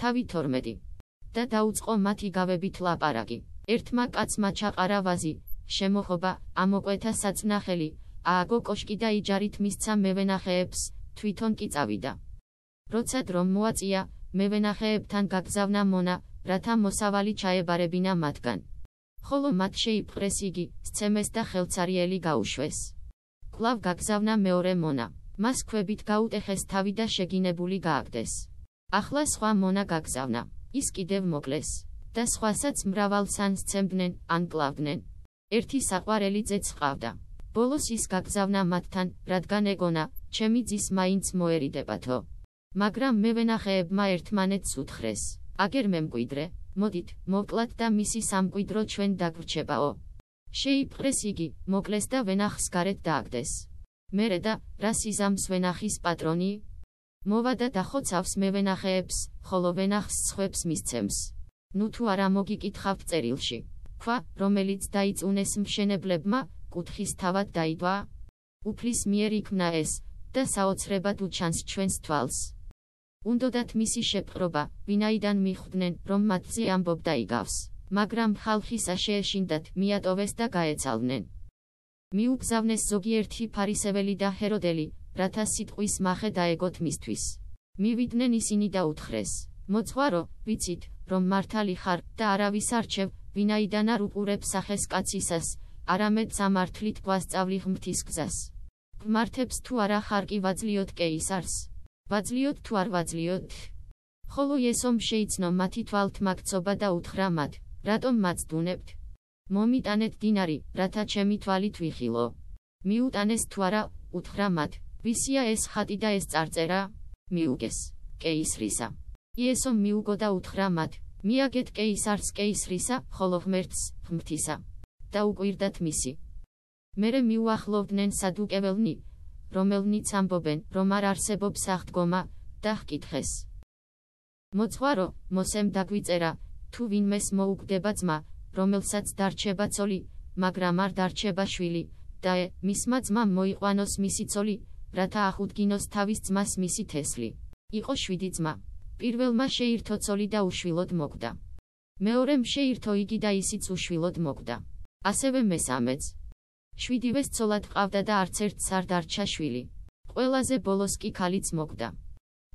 თავი 12. და დაუწყო მათი გავებით ლაპარაკი. ერთმა კაცმა ჩაყარა ვაზი, შემოხობა, ამოკვეთა საწნახელი, ააგო კოშკი და იჯარით მისცა მევენახეებს, თვითონ კი წავიდა. როცა დრომ მოაწია, მევენახეებთან გაგზავნა მონა, რათა მოსავალი ჩაებარებინა მათგან. ხოლო მათ შეიპყრეს იგი, სცემეს და ხელცარიელი გაუშვეს. კლავ გაგზავნა მეორე მონა. მას ქვებით გაუტეხეს თავი და შეგინებული გააგდეს. ახლა სხვა მონა გაგზავნა. ის კიდევ მოკლეს. და სხვასაც მრავალ სანს ცემდნენ, ან კლავდნენ. ერთი საყვარელი ძეც ყავდა. ბოლოს ის გაგზავნა მათთან, რადგან ეგონა, ჩემი ძის მაინც მოერიდებათო. მაგრამ მე ვენახეებმა ერთმანეთს უთხრეს. აგერ მემკვიდრე, მოდით, მოკლათ და მისი სამკვიდრო ჩვენ დაგვრჩებაო. შეიპყრეს იგი, მოკლეს და ვენახს გარეთ დააგდეს. მერე და, რა სიზამს ვენახის პატრონი? მოვა და დახოცავს მე ვენახეებს, ხოლო ვენახს სხვებს მისცემს. ნუ თუ არა მოგიკითხავთ წერილში. ქვა, რომელიც დაიწუნეს მშენებლებმა, კუთხის თავად დაიდვა? უფლის მიერ იქმნა ეს, და საოცრებად უჩანს ჩვენს თვალს. უნდოდათ მისი შეპყრობა, ვინაიდან მიხვდნენ, რომ მათზე ამბობდა იგავს, მაგრამ ხალხისა შეეშინდათ, მიატოვეს და გაეცალნენ. მიუგზავნეს ზოგიერთი ფარისეველი და ჰეროდელი, რათა სიტყვის მახე დაეგოთ მისთვის. მივიდნენ ისინი და უთხრეს: "მოძღვარო, ვიცით, რომ მართალი ხარ და არავის არჩევ, ვინაიდან არ უყურებ სახეს კაცისას, არამედ სამართლით გვასწავლი ღმრთის გზას. მართებს თუ არა ხარ კი ვაძლიოთ კეისარს?" ვაძლიოთ თუ არ ვაძლიოთ? ხოლო ესომ შეიცნო მათი თვალთ მაგცობა და უთხრა მათ, რატომ მაცდუნებთ? მომიტანეთ დინარი, რათა ჩემი თვალით ვიხილო. მიუტანეს თუ არა, უთხრა მათ, ვისია ეს ხატი და ეს წარწერა? მიუგეს, კეისრისა. იესომ მიუგო და უთხრა მათ, მიაგეთ კეისარს კეისრისა, ხოლო ღმერთს, ღმრთისა. და უკვირდათ მისი. მერე მიუახლოვდნენ სადუკეველნი, რომელნიც ამბობენ, რომ არ არსებობს აღდგომა და ხკითხეს. მოძღვარო, მოსემ დაგვიწერა, თუ ვინმეს მოუკვდება ძმა, რომელსაც დარჩება ცოლი, მაგრამ არ დარჩება შვილი, და ე, მისმა ძმამ მოიყვანოს მისი ცოლი, რათა ახუდგინოს თავის ძმას მისი თესლი. იყო შვიდი ძმა. პირველმა შეირთო ცოლი და უშვილოდ მოკვდა. მეორემ შეირთო იგი და ისიც უშვილოდ მოკვდა. ასევე მესამეც. შვიდივეს ცოლად ყავდა და არც ერთს არ დარჩა შვილი. ყველაზე ბოლოს კი ქალიც მოკვდა.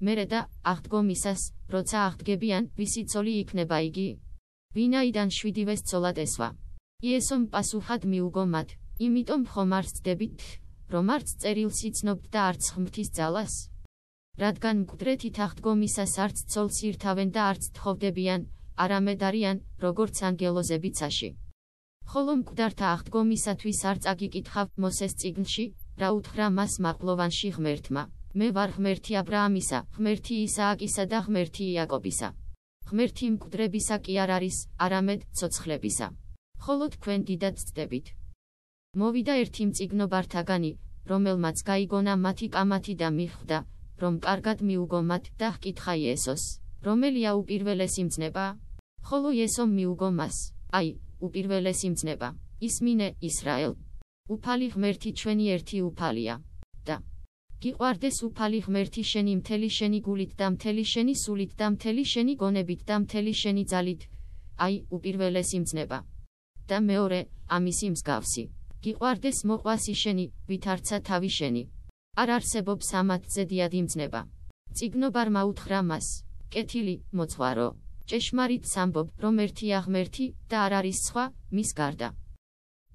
მერე და აღდგომისას, როცა აღდგებიან, ვისი ცოლი იქნება იგი? ვინაიდან შვიდივეს ცოლად ესვა. იესომ პასუხად მიუგო მათ, იმიტომ ხომ არ ცდებით, რომ არც წერილს იცნობთ და არც ღმრთის ძალას? რადგან მკვდრეთით აღდგომისას არც ცოლს ირთავენ და არც თხოვდებიან, არამედ არიან, როგორც ანგელოზებიცაში. ხოლო მკვდართა აღდგომისათვის არ წაგიკითხავ მოსეს წიგნში, რა უთხრა მას მაღლოვანში ღმერთმა. მე ვარ ღმერთი ა ブラ ამისა, ღმერთი ისააკისა და ღმერთი იაკობისა. ღმერთი მკვდრებისა კი არ არის, არამედ ცოცხლებისა. ხოლო თქვენ დიდად ცდებით. მოვიდა ერთი მწიგნობართაგანი, რომელმაც გაიგონა მათი კამათი და მიხვდა, რომ კარგად მიუგო მათ და ჰკითხა იესოს, რომელია უპირველესი მძნება? ხოლო იესომ მიუგო მას, აი, უპირველესი მძნება. ისმინე, ისრაელ. უფალი ღმერთი ჩვენი ერთი უფალია. და გიყვარდეს უფალი ღმერთი შენი მთელი შენი გულით და მთელი შენი სულით და მთელი შენი გონებით და მთელი შენი ძალით. აი, უპირველესი მძნება. და მეორე, ამისი მსგავსი. გიყვარდეს მოყვასი შენი, ვითარცა თავი შენი. არ არსებობს ამათზე დიადი მძნება. ციგნობარმა უთხრა მას: კეთილი, მოძღვარო. ჭეშმარიტ სამბობ, რომ ერთია ღმერთი და არ არის სხვა მის გარდა.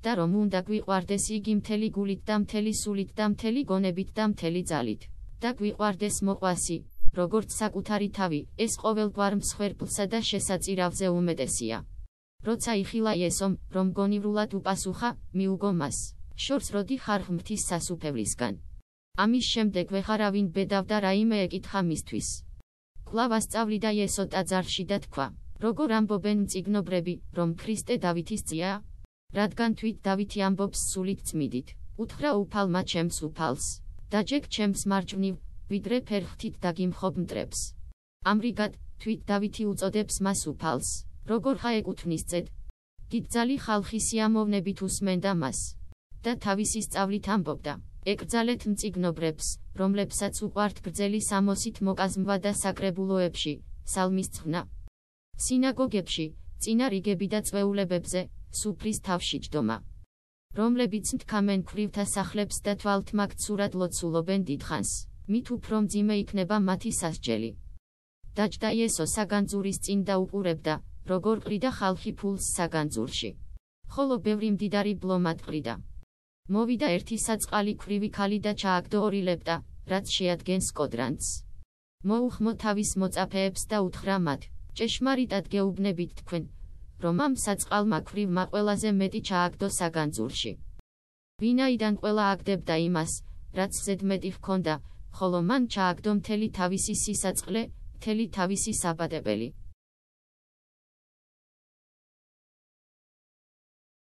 და რომ უნდა გვიყვარდეს იგი მთელი გულით და მთელი სულით და მთელი გონებით და მთელი ძალით. და გვიყვარდეს მოყვასი, როგორც საკუთარი თავი, ეს ყოველგვარ მსხვერპლსა და შესაწირავზე უმეტესია. როცა იხილა ესომ, რომ გონივრულად უპასუხა, მიუგო მას. შორს როდი ხარ ღმრთის სასუფევლისგან. ამის შემდეგ ვეხარავინ ბედავდა რაიმე ეკითხა მისთვის. კვლავ ასწავლიდა იესო ტაძარში და თქვა: როგორ ამბობენ მწიგნობრები, რომ ქრისტე დავითის ძია? რადგან თვით დავითი ამბობს სულით წმიდით, უთხრა უფალმა ჩემს უფალს, დაჯეკ ჩემს მარჯვნივ, ვიდრე ფერხთით დაგიმხობ მტრებს. ამრიგად, თვით დავითი უწოდებს მას უფალს, როგორ ხა ეკუთვნის წედ? დიდძალი ხალხი სიამოვნებით უსმენდა მას და თავისი სწავლით ამბობდა: ეკრძალეთ მწიგნობრებს, რომლებსაც უყვართ გრძელი სამოსით მოკაზმვა და საკრებულოებში, სალმის წვნა. სინაგოგებში, წინა რიგები და წვეულებებზე, სუფრის თავში ჯდომა. რომლებიც მთქამენ ქვრივთა სახლებს და თვალთმაქცურად ლოცულობენ დიდხანს, მით უფრო მძიმე იქნება მათი სასჯელი. დაჯდა იესო საგანძურის წინ და უყურებდა, როგორ ყრიდა ხალხი ფულს საგანძურში. ხოლო ბევრი მდიდარი ბლომად ყრიდა. მოვიდა ერთი საწყალი ქვრივი ქალი და ჩააგდო ორი ლეპტა, რაც შეადგენს კოდრანს. მოუხმო თავის მოწაფეებს და უთხრა მათ: ჭეშმარიტად გეუბნებით თქვენ, რომ ამ საწყალმა ქვრივმა ყველაზე მეტი ჩააგდო საგანძურში. ვინაიდან ყველა აგდებდა იმას, რაც ზედმეტი ჰქონდა, ხოლო მან ჩააგდო მთელი თავისი სისაწყლე, მთელი თავისი საბადებელი.